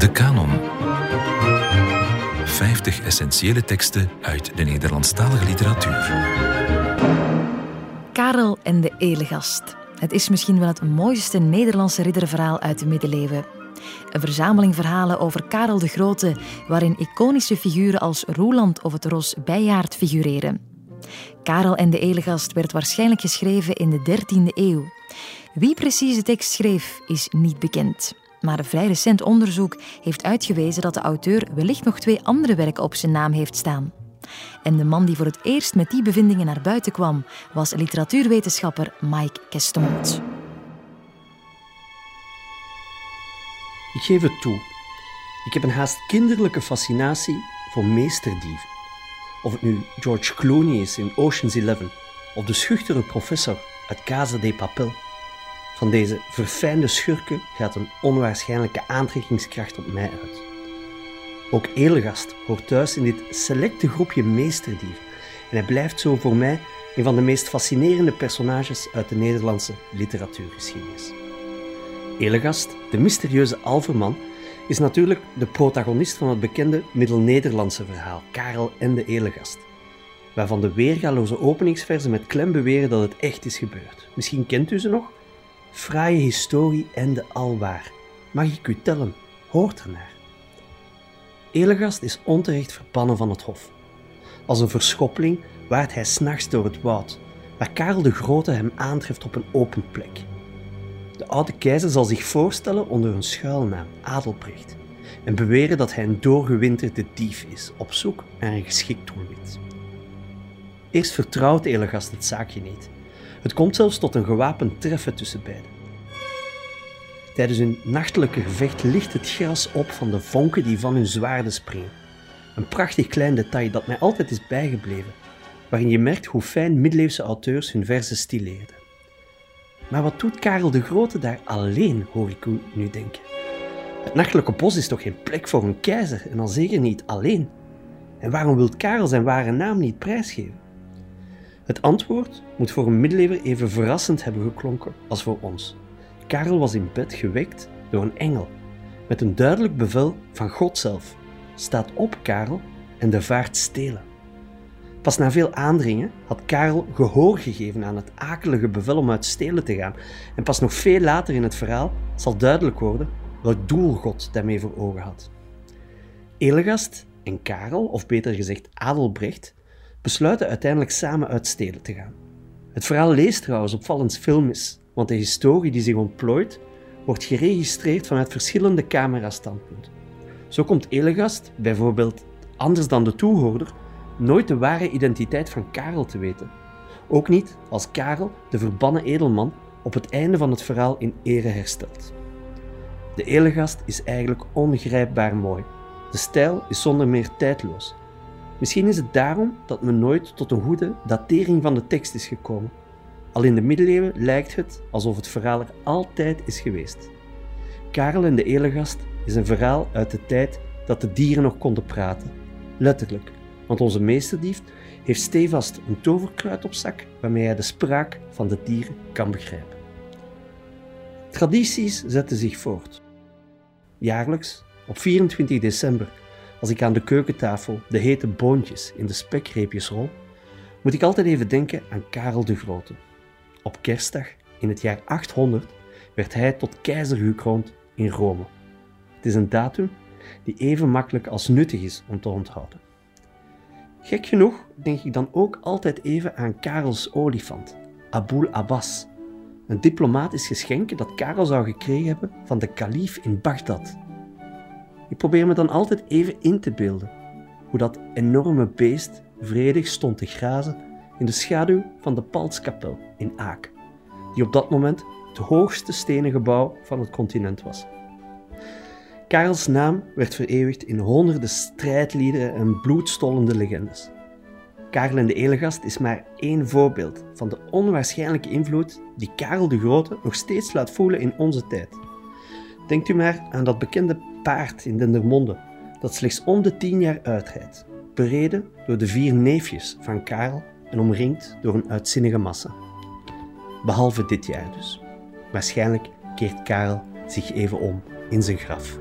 De Canon. 50 essentiële teksten uit de Nederlandstalige literatuur. Karel en de Elegast. Het is misschien wel het mooiste Nederlandse ridderverhaal uit de middeleeuwen. Een verzameling verhalen over Karel de Grote, waarin iconische figuren als Roeland of het Ros Bijaard figureren. Karel en de Elegast werd waarschijnlijk geschreven in de 13e eeuw. Wie precies de tekst schreef, is niet bekend. Maar een vrij recent onderzoek heeft uitgewezen dat de auteur wellicht nog twee andere werken op zijn naam heeft staan. En de man die voor het eerst met die bevindingen naar buiten kwam, was literatuurwetenschapper Mike Kestemont. Ik geef het toe. Ik heb een haast kinderlijke fascinatie voor meesterdieven. Of het nu George Clooney is in Ocean's Eleven, of de schuchtere professor uit Casa de Papel. Van deze verfijnde schurken gaat een onwaarschijnlijke aantrekkingskracht op mij uit. Ook Elegast hoort thuis in dit selecte groepje meesterdieven en hij blijft zo voor mij een van de meest fascinerende personages uit de Nederlandse literatuurgeschiedenis. Elegast, de mysterieuze alverman, is natuurlijk de protagonist van het bekende Middel-Nederlandse verhaal Karel en de Elegast, waarvan de weergaloze openingsversen met klem beweren dat het echt is gebeurd. Misschien kent u ze nog? Fraaie historie en de alwaar. Mag ik u tellen? Hoort ernaar. Elegast is onterecht verbannen van het hof. Als een verschoppeling waart hij s'nachts door het woud, waar Karel de Grote hem aantreft op een open plek. De oude keizer zal zich voorstellen onder een schuilnaam, Adelbrecht, en beweren dat hij een doorgewinterde dief is, op zoek naar een geschikt doelwit. Eerst vertrouwt Elegast het zaakje niet. Het komt zelfs tot een gewapend treffen tussen beiden. Tijdens hun nachtelijke gevecht licht het gras op van de vonken die van hun zwaarden springen. Een prachtig klein detail dat mij altijd is bijgebleven, waarin je merkt hoe fijn middeleeuwse auteurs hun verzen stileerden. Maar wat doet Karel de Grote daar alleen, hoor ik u nu denken? Het nachtelijke bos is toch geen plek voor een keizer en al zeker niet alleen? En waarom wil Karel zijn ware naam niet prijsgeven? Het antwoord moet voor een middeleeuwer even verrassend hebben geklonken als voor ons. Karel was in bed gewekt door een engel, met een duidelijk bevel van God zelf. Staat op, Karel, en de vaart stelen. Pas na veel aandringen had Karel gehoor gegeven aan het akelige bevel om uit stelen te gaan. En pas nog veel later in het verhaal zal duidelijk worden welk doel God daarmee voor ogen had. Elegast en Karel, of beter gezegd Adelbrecht, besluiten uiteindelijk samen uit stelen te gaan. Het verhaal leest trouwens opvallend filmisch, want de historie die zich ontplooit wordt geregistreerd vanuit verschillende camerastandpunten. Zo komt Elegast, bijvoorbeeld anders dan de toehoorder, nooit de ware identiteit van Karel te weten. Ook niet als Karel, de verbannen edelman, op het einde van het verhaal in ere herstelt. De Elegast is eigenlijk ongrijpbaar mooi. De stijl is zonder meer tijdloos. Misschien is het daarom dat men nooit tot een goede datering van de tekst is gekomen. Al in de middeleeuwen lijkt het alsof het verhaal er altijd is geweest. Karel en de Elegast is een verhaal uit de tijd dat de dieren nog konden praten. Letterlijk, want onze meesterdief heeft stevast een toverkruid op zak waarmee hij de spraak van de dieren kan begrijpen. Tradities zetten zich voort. Jaarlijks, op 24 december, als ik aan de keukentafel de hete boontjes in de spekreepjes rol, moet ik altijd even denken aan Karel de Grote. Op kerstdag in het jaar 800 werd hij tot keizer gekroond in Rome. Het is een datum die even makkelijk als nuttig is om te onthouden. Gek genoeg denk ik dan ook altijd even aan Karels olifant, Abul Abbas, een diplomatisch geschenk dat Karel zou gekregen hebben van de kalief in Bagdad. Ik probeer me dan altijd even in te beelden hoe dat enorme beest vredig stond te grazen in de schaduw van de Paltskapel in Aak, die op dat moment het hoogste stenen gebouw van het continent was. Karels naam werd vereeuwigd in honderden strijdliederen en bloedstollende legendes. Karel en de Elegast is maar één voorbeeld van de onwaarschijnlijke invloed die Karel de Grote nog steeds laat voelen in onze tijd. Denkt u maar aan dat bekende paard in Dendermonde, dat slechts om de tien jaar uitrijdt, bereden door de vier neefjes van Karel en omringd door een uitzinnige massa. Behalve dit jaar dus. Waarschijnlijk keert Karel zich even om in zijn graf.